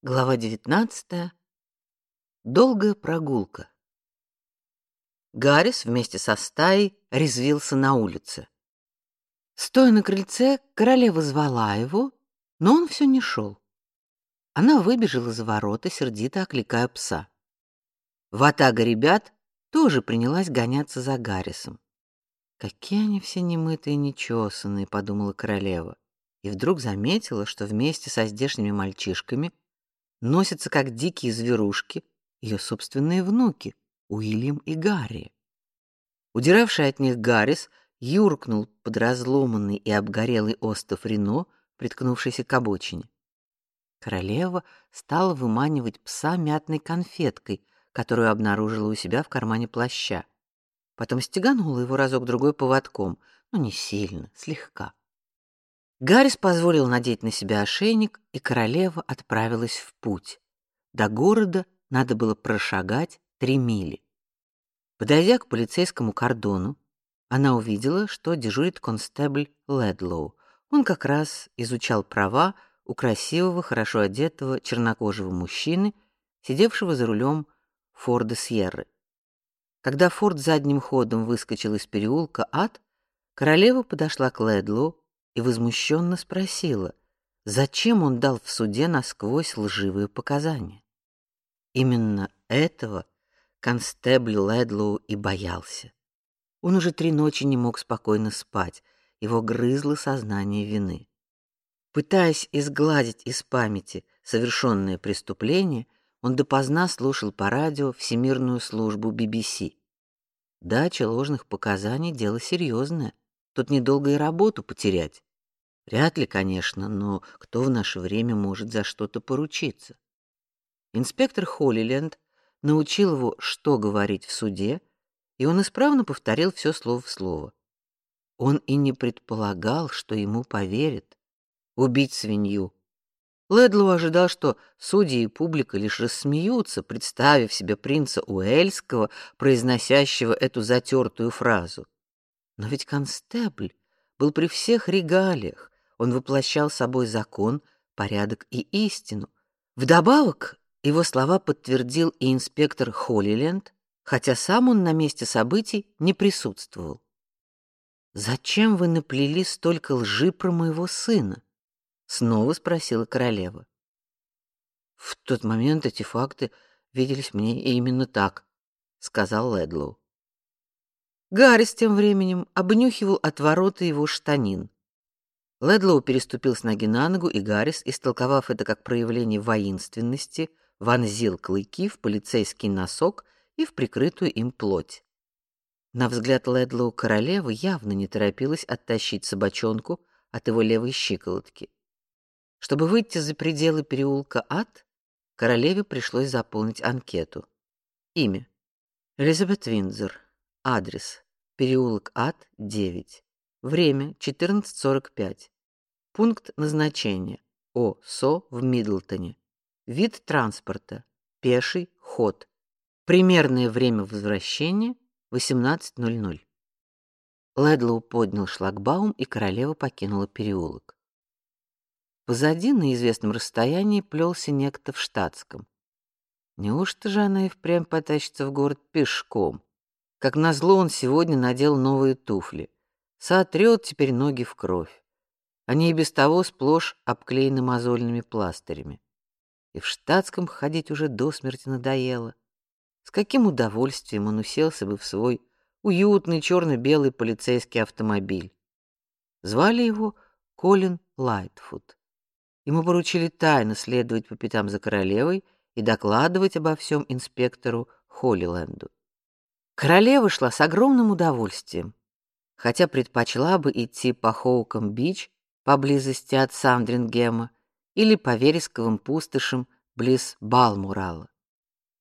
Глава 19. Долгая прогулка. Гаррис вместе со стаей резвился на улице. Стоя на крыльце, королева звала его, но он все не шел. Она выбежала за ворота, сердито окликая пса. Ватага ребят тоже принялась гоняться за Гаррисом. Какие они все немытые и нечесанные, подумала королева, и вдруг заметила, что вместе со здешними мальчишками носятся как дикие зверушки ее собственные внуки Уильям и Гарри. Удиравший от них Гаррис юркнул под разломанный и обгорелый остов Рено, приткнувшийся к обочине. Королева стала выманивать пса мятной конфеткой, которую обнаружила у себя в кармане плаща. Потом стеганула его разок другой поводком, но не сильно, слегка. Гаррис позволил надеть на себя ошейник, и королева отправилась в путь. До города надо было прошагать три мили. Подойдя к полицейскому кордону, она увидела, что дежурит констебль Ледлоу. Он как раз изучал права у красивого, хорошо одетого чернокожего мужчины, сидевшего за рулем Форда Сьерры. Когда Форд задним ходом выскочил из переулка Ад, королева подошла к Ледлоу и возмущенно спросила, зачем он дал в суде насквозь лживые показания. Именно этого констебль Ледлоу и боялся. Он уже три ночи не мог спокойно спать, его грызло сознание вины. Пытаясь изгладить из памяти совершенное преступление, он допоздна слушал по радио Всемирную службу BBC. Дача ложных показаний дело серьезное. Тут недолго и работу потерять. Вряд ли, конечно, но кто в наше время может за что-то поручиться? Инспектор Холлиленд научил его, что говорить в суде, и он исправно повторил все слово в слово. Он и не предполагал, что ему поверят. Убить свинью. Ледлоу ожидал, что судьи и публика лишь рассмеются, представив себе принца Уэльского, произносящего эту затертую фразу. Но ведь констебль был при всех регалиях, он воплощал собой закон, порядок и истину. Вдобавок, его слова подтвердил и инспектор Холлиленд, хотя сам он на месте событий не присутствовал. Зачем вы наплели столько лжи про моего сына? снова спросила королева. В тот момент эти факты виделись мне именно так, сказал Ледлоу. Гаррис тем временем обнюхивал отвороты его штанин. Ледлоу переступил с ноги на ногу, и Гаррис, истолковав это как проявление воинственности, вонзил клыки в полицейский носок и в прикрытую им плоть. На взгляд Ледлоу королевы явно не торопилась оттащить собачонку от его левой щиколотки. Чтобы выйти за пределы переулка Ад, королеве пришлось заполнить анкету. Имя: Элизабет Винзер. Адрес: переулок Ад, 9. Время 14:45. Пункт назначения: ОСО в Мидлтоне. Вид транспорта: пеший ход. Примерное время возвращения 18:00. Ледлоу поднял шлагбаум, и королева покинула переулок. Позади на известном расстоянии плелся некто в штатском. Неужто же она и впрямь потащится в город пешком? Как назло, он сегодня надел новые туфли сотрет теперь ноги в кровь. Они и без того сплошь обклеены мозольными пластырями. И в штатском ходить уже до смерти надоело. С каким удовольствием он уселся бы в свой уютный черно-белый полицейский автомобиль. Звали его Колин Лайтфуд. Ему поручили тайно следовать по пятам за королевой и докладывать обо всем инспектору Холлиленду. Королева шла с огромным удовольствием хотя предпочла бы идти по Хоукам-Бич поблизости от Сандрингема или по вересковым пустошам близ Балмурала.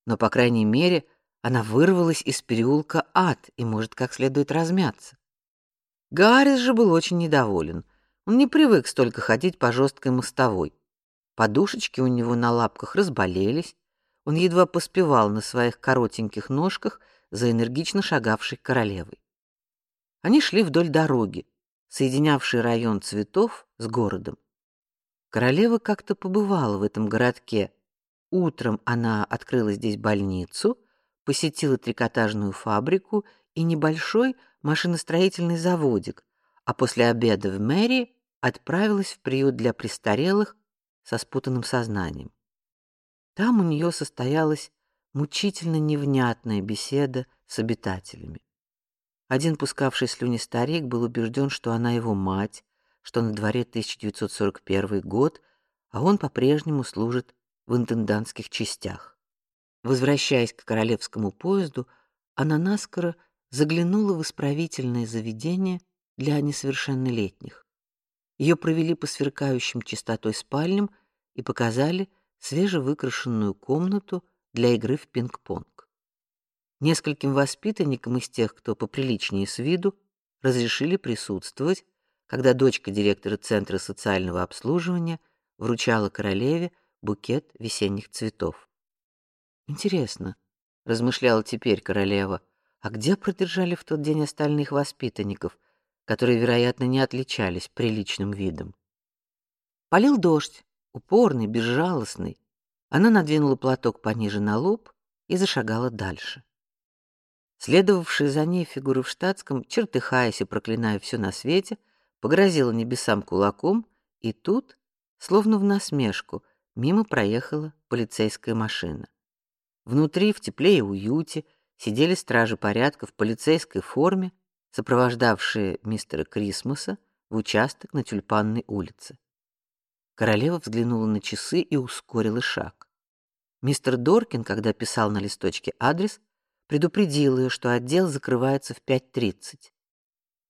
Но по крайней мере, она вырвалась из переулка Ад и может как следует размяться. Гаррис же был очень недоволен. Он не привык столько ходить по жесткой мостовой. Подушечки у него на лапках разболелись. Он едва поспевал на своих коротеньких ножках за энергично шагавшей королевой. Они шли вдоль дороги, соединявшей район цветов с городом. Королева как-то побывала в этом городке, Утром она открыла здесь больницу, посетила трикотажную фабрику и небольшой машиностроительный заводик, а после обеда в мэрии отправилась в приют для престарелых со спутанным сознанием. Там у нее состоялась мучительно невнятная беседа с обитателями. Один пускавший слюни старик был убежден, что она его мать, что на дворе 1941 год, а он по-прежнему служит в интендантских частях. Возвращаясь к королевскому поезду, она наскоро заглянула в исправительное заведение для несовершеннолетних. Ее провели по сверкающим чистотой спальням и показали свежевыкрашенную комнату для игры в пинг-понг. Нескольким воспитанникам из тех, кто поприличнее с виду, разрешили присутствовать, когда дочка директора Центра социального обслуживания вручала королеве букет весенних цветов. Интересно, размышляла теперь королева, а где продержали в тот день остальных воспитанников, которые, вероятно, не отличались приличным видом? Полил дождь, упорный, безжалостный. Она надвинула платок пониже на лоб и зашагала дальше. Следовавшая за ней фигура в штатском, чертыхаясь и проклиная все на свете, погрозила небесам кулаком, и тут, словно в насмешку, мимо проехала полицейская машина. Внутри, в тепле и уюте, сидели стражи порядка в полицейской форме, сопровождавшие мистера Крисмоса в участок на Тюльпанной улице. Королева взглянула на часы и ускорила шаг. Мистер Доркин, когда писал на листочке адрес, предупредил ее, что отдел закрывается в 5:30.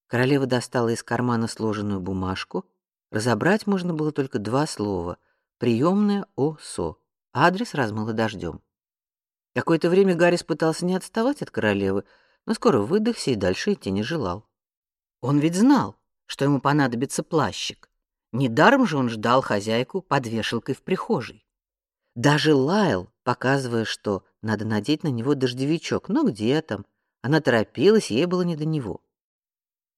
Королева достала из кармана сложенную бумажку. Разобрать можно было только два слова: приемная ОСО. Адрес размыло дождем. Какое-то время Гаррис пытался не отставать от королевы, но скоро выдохся и дальше идти не желал. Он ведь знал, что ему понадобится плащик. Недаром же он ждал хозяйку под вешалкой в прихожей. Даже лаял, показывая, что надо надеть на него дождевичок. Но где там? Она торопилась, ей было не до него.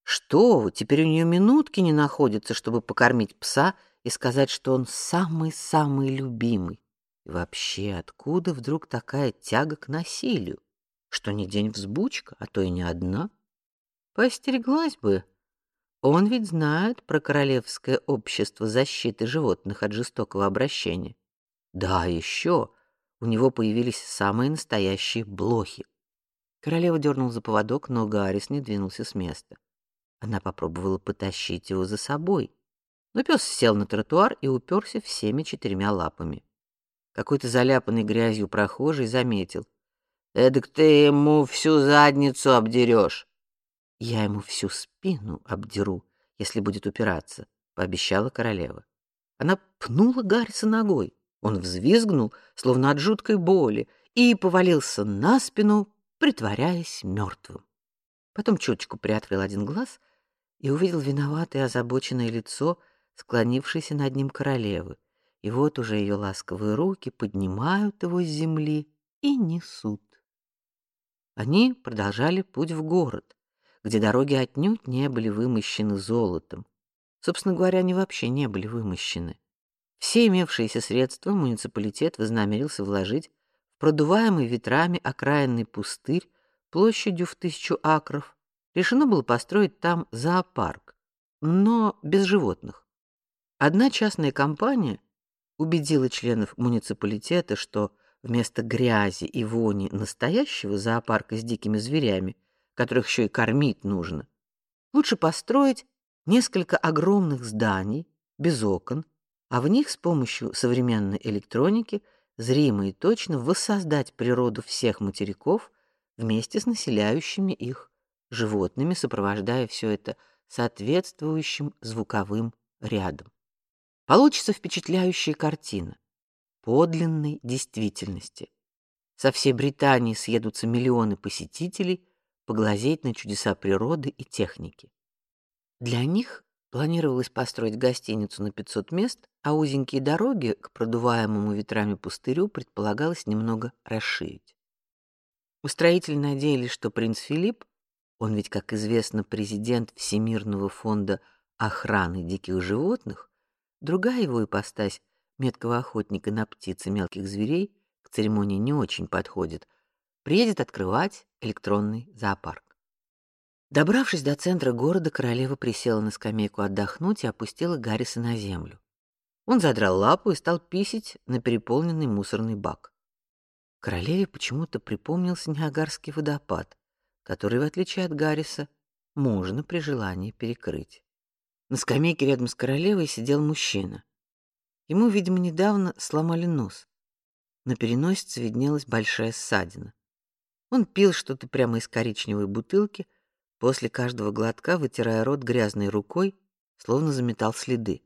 Что вы, теперь у нее минутки не находится, чтобы покормить пса и сказать, что он самый-самый любимый. И вообще, откуда вдруг такая тяга к насилию? Что не день взбучка, а то и не одна? Постереглась бы. Он ведь знает про королевское общество защиты животных от жестокого обращения. Да, еще у него появились самые настоящие блохи. Королева дернула за поводок, но Гаррис не двинулся с места. Она попробовала потащить его за собой, но пес сел на тротуар и уперся всеми четырьмя лапами. Какой-то заляпанный грязью прохожий заметил: "Эдак ты ему всю задницу обдерешь". "Я ему всю спину обдеру, если будет упираться", пообещала королева. Она пнула Гарриса ногой. Он взвизгнул, словно от жуткой боли, и повалился на спину, притворяясь мертвым. Потом чуточку приоткрыл один глаз и увидел виноватое озабоченное лицо склонившейся над ним королевы. И вот уже ее ласковые руки поднимают его с земли и несут. Они продолжали путь в город, где дороги отнюдь не были вымощены золотом. Собственно говоря, они вообще не были вымощены. Все имевшиеся средства муниципалитет вознамерился вложить в продуваемый ветрами окраинный пустырь площадью в тысячу акров. Решено было построить там зоопарк, но без животных. Одна частная компания убедила членов муниципалитета, что вместо грязи и вони настоящего зоопарка с дикими зверями, которых еще и кормить нужно, лучше построить несколько огромных зданий без окон, а в них с помощью современной электроники зримо и точно воссоздать природу всех материков вместе с населяющими их животными, сопровождая все это соответствующим звуковым рядом. Получится впечатляющая картина подлинной действительности. Со всей Британии съедутся миллионы посетителей поглазеть на чудеса природы и техники. Для них планировалось построить гостиницу на 500 мест, а узенькие дороги к продуваемому ветрами пустырю предполагалось немного расширить. Устроители надеялись, что принц Филипп, он ведь, как известно, президент Всемирного фонда охраны диких животных, Другая его ипостась, меткого охотника на птиц и мелких зверей, к церемонии не очень подходит, приедет открывать электронный зоопарк. Добравшись до центра города, королева присела на скамейку отдохнуть и опустила Гарриса на землю. Он задрал лапу и стал писать на переполненный мусорный бак. Королеве почему-то припомнился Ниагарский водопад, который, в отличие от Гарриса, можно при желании перекрыть. На скамейке рядом с королевой сидел мужчина. Ему, видимо, недавно сломали нос. На переносице виднелась большая ссадина. Он пил что-то прямо из коричневой бутылки, после каждого глотка вытирая рот грязной рукой, словно заметал следы.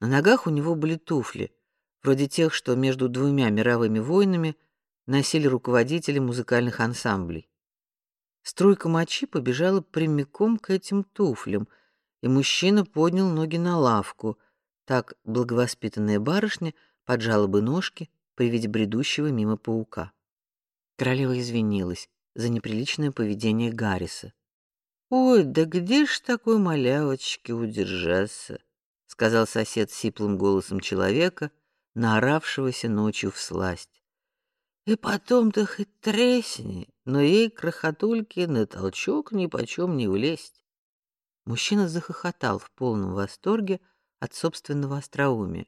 На ногах у него были туфли, вроде тех, что между двумя мировыми войнами носили руководители музыкальных ансамблей. Струйка мочи побежала прямиком к этим туфлям, и мужчина поднял ноги на лавку. Так благовоспитанная барышня поджала бы ножки при виде бредущего мимо паука. Королева извинилась за неприличное поведение Гарриса. Ой, да где ж такой малявочке удержаться, сказал сосед сиплым голосом человека, наоравшегося ночью в сласть. И потом ты хоть тресни, но ей крохотульке на толчок ни почем не влезть. Мужчина захохотал в полном восторге от собственного остроумия.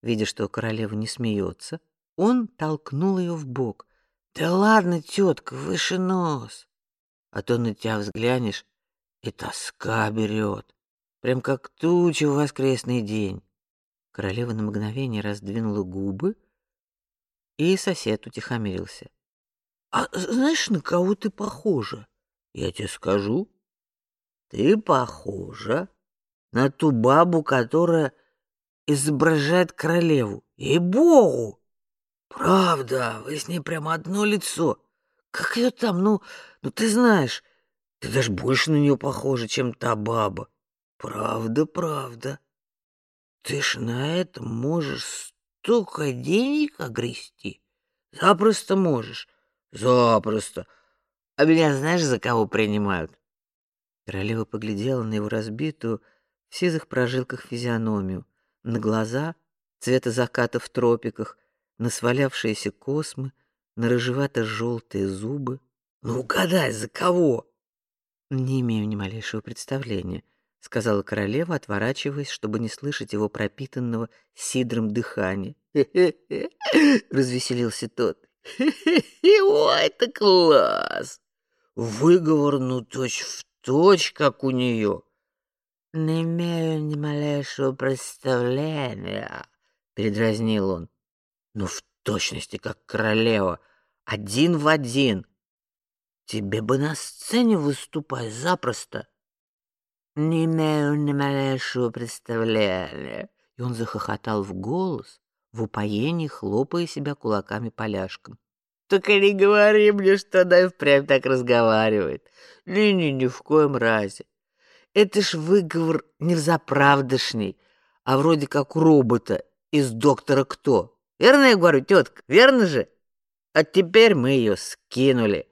Видя, что королева не смеется, он толкнул ее в бок. Да ладно, тетка, выше нос а то на тебя взглянешь, и тоска берет, прям как туча в воскресный день. Королева на мгновение раздвинула губы, и сосед утихомирился. А знаешь, на кого ты похожа? Я тебе скажу. Ты похожа на ту бабу, которая изображает королеву. Ей-богу! Правда, вы с ней прямо одно лицо. Как ее там, ну, ну ты знаешь, ты даже больше на нее похожа, чем та баба. Правда, правда. Ты ж на это можешь столько денег огрести. Запросто можешь. Запросто. А меня знаешь, за кого принимают? Королева поглядела на его разбитую в сизых прожилках физиономию, на глаза цвета заката в тропиках, на свалявшиеся космы, на рыжевато-желтые зубы. Ну, угадай, за кого? Не имею ни малейшего представления, сказала королева, отворачиваясь, чтобы не слышать его пропитанного сидром дыхания. развеселился тот. Ой, это класс! Выговор ну точь в точь, как у нее. Не имею ни малейшего представления, передразнил он. Ну в точности как королева, один в один. Тебе бы на сцене выступать запросто. Не имею ни малейшего представления. И он захохотал в голос, в упоении хлопая себя кулаками поляшком. Только не говори мне, что она впрямь так разговаривает. Не-не, ни в коем разе. Это ж выговор не взаправдышний, а вроде как у робота из «Доктора Кто». Верно я говорю, тетка, верно же? А теперь мы ее скинули.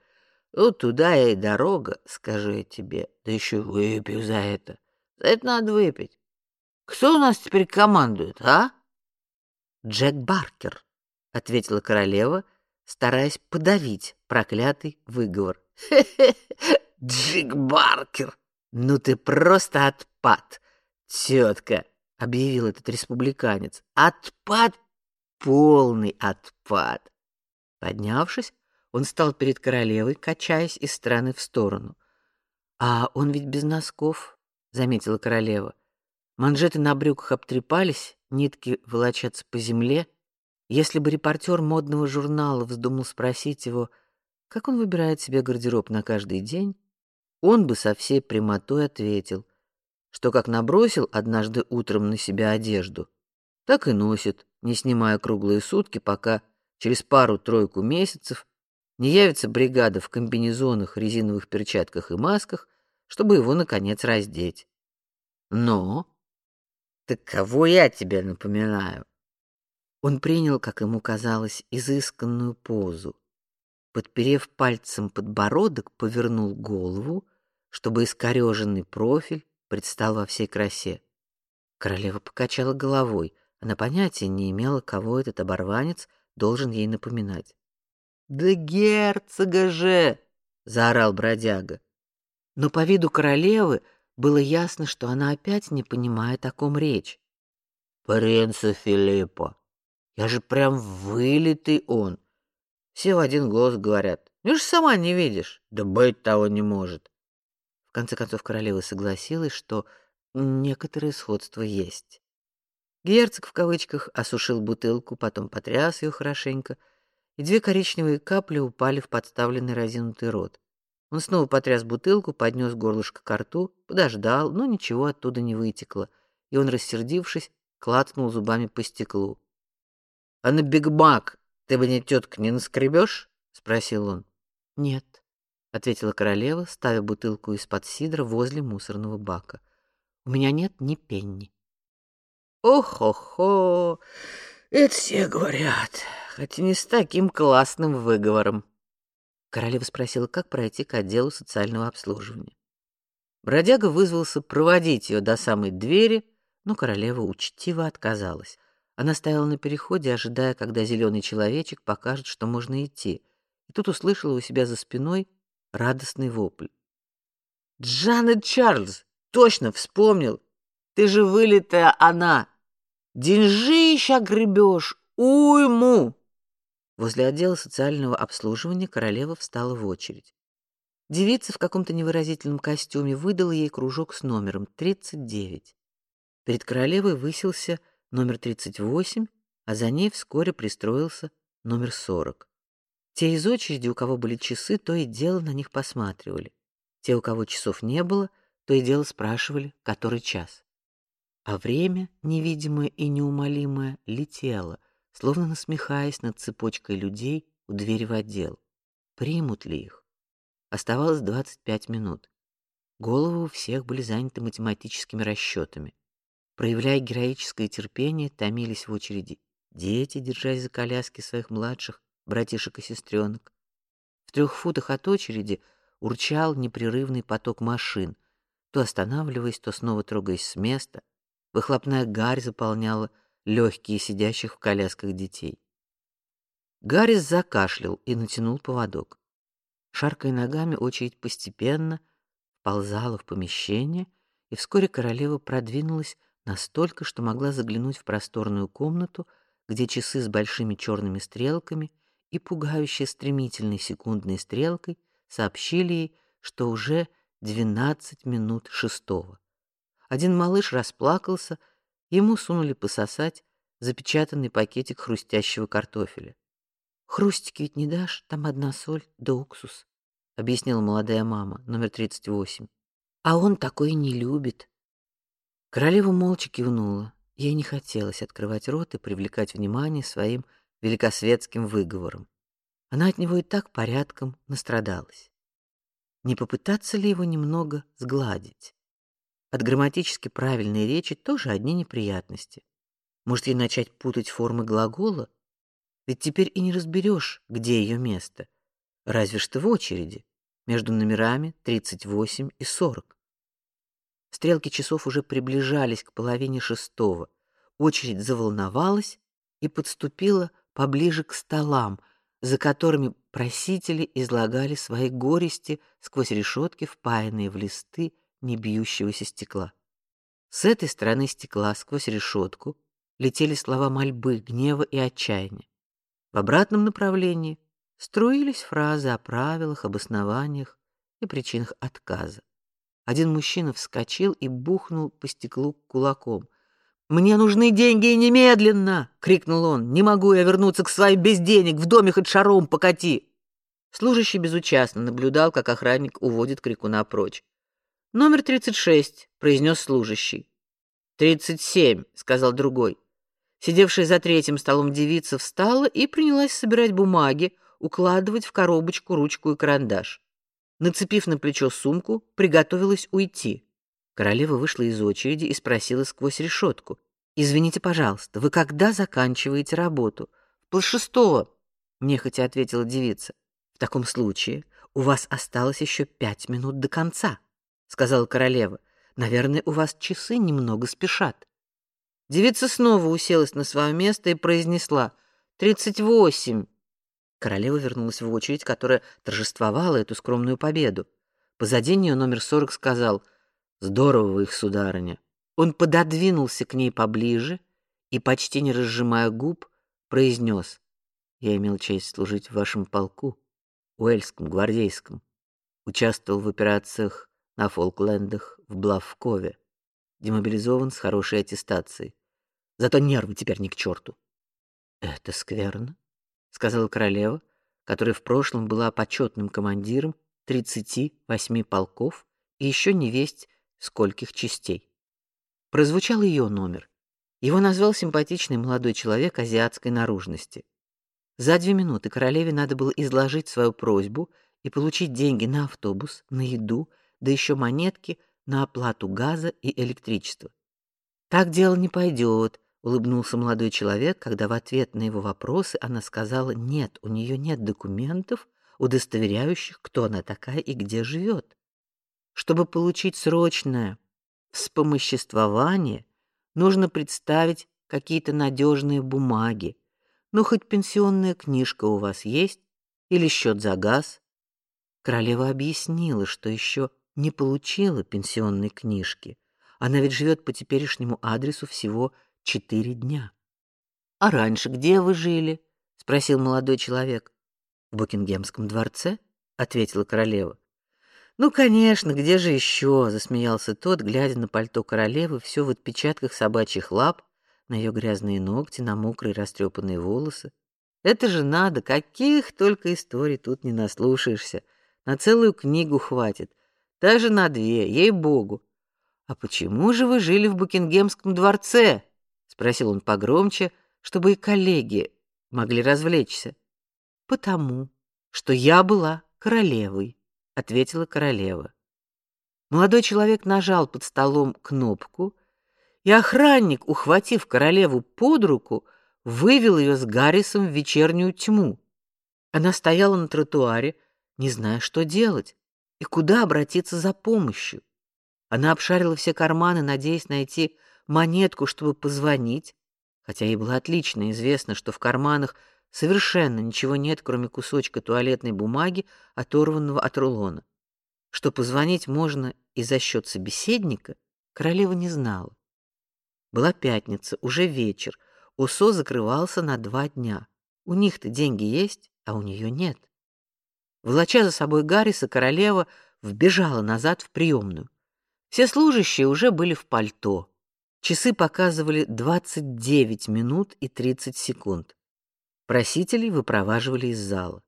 Ну, туда и дорога, скажу я тебе. Да еще выпью за это. За это надо выпить. Кто у нас теперь командует, а? Джек Баркер, ответила королева, стараясь подавить проклятый выговор. Джек Баркер, ну ты просто отпад, тетка, объявил этот республиканец. Отпад полный отпад. Поднявшись, он стал перед королевой, качаясь из стороны в сторону. А он ведь без носков, заметила королева. Манжеты на брюках обтрепались, нитки волочатся по земле. Если бы репортер модного журнала вздумал спросить его, как он выбирает себе гардероб на каждый день, он бы со всей прямотой ответил, что как набросил однажды утром на себя одежду, так и носит, не снимая круглые сутки, пока через пару-тройку месяцев не явится бригада в комбинезонах, резиновых перчатках и масках, чтобы его наконец раздеть. Но так кого я тебе напоминаю? Он принял, как ему казалось, изысканную позу. Подперев пальцем подбородок, повернул голову, чтобы искореженный профиль предстал во всей красе. Королева покачала головой. Она понятия не имела, кого этот оборванец должен ей напоминать. "Да герцога же!" заорал бродяга. Но по виду королевы было ясно, что она опять не понимает, о ком речь. "Принца Филиппа. Я же прям вылитый он". Все в один голос говорят: "Ну же сама не видишь". Да быть того не может. В конце концов королева согласилась, что некоторое сходство есть. Герцог в кавычках осушил бутылку, потом потряс ее хорошенько, и две коричневые капли упали в подставленный разинутый рот. Он снова потряс бутылку, поднес горлышко к рту, подождал, но ничего оттуда не вытекло, и он, рассердившись, клацнул зубами по стеклу. — А на Биг Мак ты бы не тетка не наскребешь? — спросил он. — Нет, — ответила королева, ставя бутылку из-под сидра возле мусорного бака. — У меня нет ни пенни. Ох-хо-хо, это все говорят, хотя не с таким классным выговором. Королева спросила, как пройти к отделу социального обслуживания. Бродяга вызвался проводить ее до самой двери, но королева учтиво отказалась. Она стояла на переходе, ожидая, когда зеленый человечек покажет, что можно идти. И тут услышала у себя за спиной радостный вопль. «Джанет Чарльз! Точно вспомнил! Ты же вылитая она! Деньжища гребешь, уйму!» Возле отдела социального обслуживания королева встала в очередь. Девица в каком-то невыразительном костюме выдала ей кружок с номером 39. Перед королевой высился номер 38, а за ней вскоре пристроился номер 40. Те из очереди, у кого были часы, то и дело на них посматривали. Те, у кого часов не было, то и дело спрашивали, который час а время, невидимое и неумолимое, летело, словно насмехаясь над цепочкой людей у двери в отдел. Примут ли их? Оставалось 25 минут. Головы у всех были заняты математическими расчетами. Проявляя героическое терпение, томились в очереди дети, держась за коляски своих младших братишек и сестренок. В трех футах от очереди урчал непрерывный поток машин, то останавливаясь, то снова трогаясь с места — Выхлопная гарь заполняла легкие сидящих в колясках детей. Гаррис закашлял и натянул поводок. Шаркая ногами, очередь постепенно ползала в помещение, и вскоре королева продвинулась настолько, что могла заглянуть в просторную комнату, где часы с большими черными стрелками и пугающе стремительной секундной стрелкой сообщили ей, что уже двенадцать минут шестого. Один малыш расплакался, ему сунули пососать запечатанный пакетик хрустящего картофеля. Хрустики ведь не дашь, там одна соль да уксус, объяснила молодая мама, номер 38. А он такой не любит. Королева молча кивнула. Ей не хотелось открывать рот и привлекать внимание своим великосветским выговором. Она от него и так порядком настрадалась. Не попытаться ли его немного сгладить? От грамматически правильной речи тоже одни неприятности. Может, ей начать путать формы глагола? Ведь теперь и не разберешь, где ее место. Разве что в очереди, между номерами 38 и 40. Стрелки часов уже приближались к половине шестого. Очередь заволновалась и подступила поближе к столам, за которыми просители излагали свои горести сквозь решетки, впаянные в листы не бьющегося стекла. С этой стороны стекла сквозь решетку летели слова мольбы, гнева и отчаяния. В обратном направлении струились фразы о правилах, об основаниях и причинах отказа. Один мужчина вскочил и бухнул по стеклу кулаком. «Мне нужны деньги немедленно!» — крикнул он. «Не могу я вернуться к своим без денег, в доме хоть шаром покати!» Служащий безучастно наблюдал, как охранник уводит крикуна прочь. Номер 36, произнес служащий. «Тридцать семь», — сказал другой. Сидевшая за третьим столом девица встала и принялась собирать бумаги, укладывать в коробочку ручку и карандаш. Нацепив на плечо сумку, приготовилась уйти. Королева вышла из очереди и спросила сквозь решетку. «Извините, пожалуйста, вы когда заканчиваете работу?» «Полшестого», — нехотя ответила девица. «В таком случае у вас осталось еще пять минут до конца» сказала королева. Наверное, у вас часы немного спешат. Девица снова уселась на свое место и произнесла: Тридцать восемь!» Королева вернулась в очередь, которая торжествовала эту скромную победу. Позади нее номер сорок сказал «Здорово вы их, сударыня». Он пододвинулся к ней поближе и, почти не разжимая губ, произнес «Я имел честь служить в вашем полку, Уэльском, гвардейском. Участвовал в операциях на Фолклендах, в Блавкове. Демобилизован с хорошей аттестацией. Зато нервы теперь ни к черту. Это скверно, сказала королева, которая в прошлом была почетным командиром тридцати восьми полков и еще не весть скольких частей. Прозвучал ее номер. Его назвал симпатичный молодой человек азиатской наружности. За две минуты королеве надо было изложить свою просьбу и получить деньги на автобус, на еду, да еще монетки на оплату газа и электричества. Так дело не пойдет, улыбнулся молодой человек, когда в ответ на его вопросы она сказала: "Нет, у нее нет документов, удостоверяющих, кто она такая и где живет. Чтобы получить срочное вспомоществование, нужно представить какие-то надежные бумаги. Ну хоть пенсионная книжка у вас есть или счет за газ?" Королева объяснила, что еще не получила пенсионной книжки. Она ведь живет по теперешнему адресу всего четыре дня. А раньше где вы жили? спросил молодой человек. В Букингемском дворце, ответила королева. Ну, конечно, где же еще? засмеялся тот, глядя на пальто королевы, все в отпечатках собачьих лап, на ее грязные ногти, на мокрые растрепанные волосы. Это же надо, каких только историй тут не наслушаешься. На целую книгу хватит, даже на две, ей-богу. А почему же вы жили в Букингемском дворце? спросил он погромче, чтобы и коллеги могли развлечься. Потому что я была королевой, ответила королева. Молодой человек нажал под столом кнопку, и охранник, ухватив королеву под руку, вывел ее с Гаррисом в вечернюю тьму. Она стояла на тротуаре, не зная, что делать и куда обратиться за помощью. Она обшарила все карманы, надеясь найти монетку, чтобы позвонить, хотя ей было отлично известно, что в карманах совершенно ничего нет, кроме кусочка туалетной бумаги, оторванного от рулона. Что позвонить можно и за счет собеседника, королева не знала. Была пятница, уже вечер. УСО закрывался на два дня. У них-то деньги есть, а у нее нет. Волоча за собой Гарриса, королева вбежала назад в приемную. Все служащие уже были в пальто. Часы показывали 29 минут и 30 секунд. Просителей выпроваживали из зала.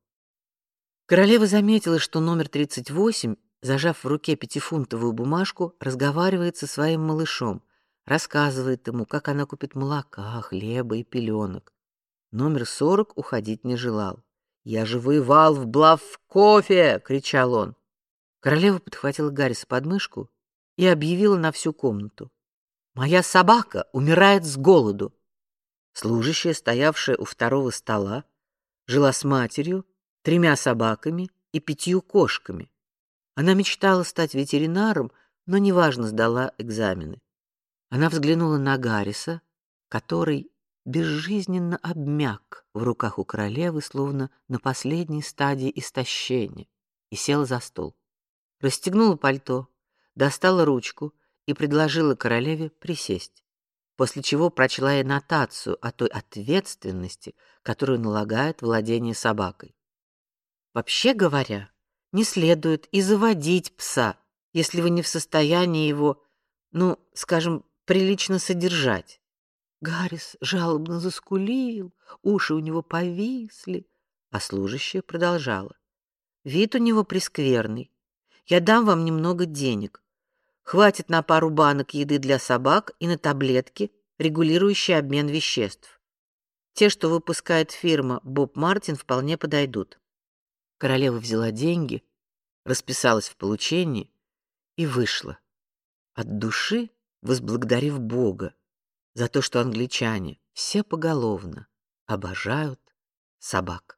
Королева заметила, что номер 38, зажав в руке пятифунтовую бумажку, разговаривает со своим малышом, рассказывает ему, как она купит молока, хлеба и пеленок. Номер 40 уходить не желал. Я же воевал в Блавкове, кричал он. Королева подхватила Гарриса под мышку и объявила на всю комнату: "Моя собака умирает с голоду". Служащая, стоявшая у второго стола, жила с матерью, тремя собаками и пятью кошками. Она мечтала стать ветеринаром, но неважно сдала экзамены. Она взглянула на Гарриса, который безжизненно обмяк в руках у королевы, словно на последней стадии истощения, и села за стол. Расстегнула пальто, достала ручку и предложила королеве присесть. После чего прочла ей нотацию о той ответственности, которую налагает владение собакой. Вообще говоря, не следует и заводить пса, если вы не в состоянии его, ну, скажем, прилично содержать. Гаррис жалобно заскулил, уши у него повисли, а служащая продолжала. Вид у него прескверный. Я дам вам немного денег. Хватит на пару банок еды для собак и на таблетки, регулирующие обмен веществ. Те, что выпускает фирма Боб Мартин, вполне подойдут. Королева взяла деньги, расписалась в получении и вышла, от души возблагодарив Бога за то, что англичане все поголовно обожают собак.